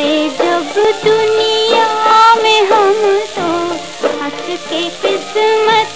आए जब दुनिया में हम तो हंस के किस्मत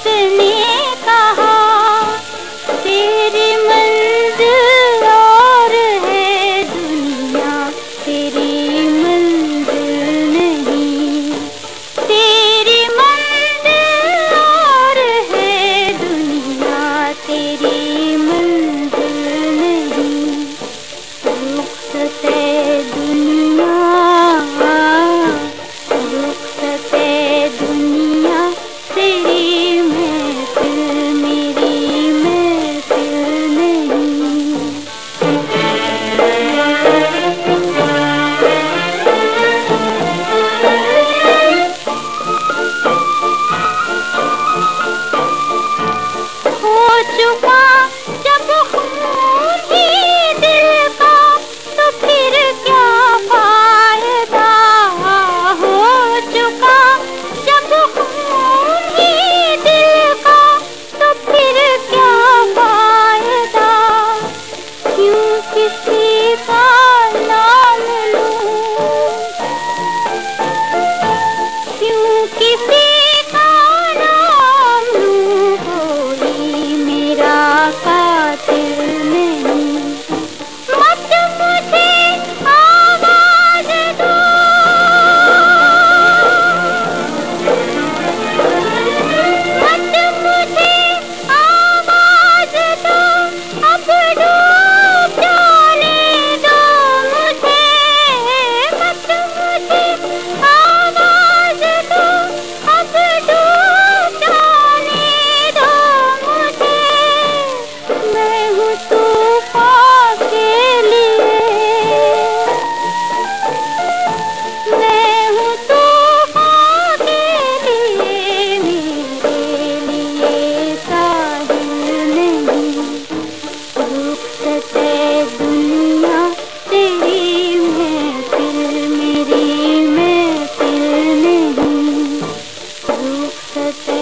सत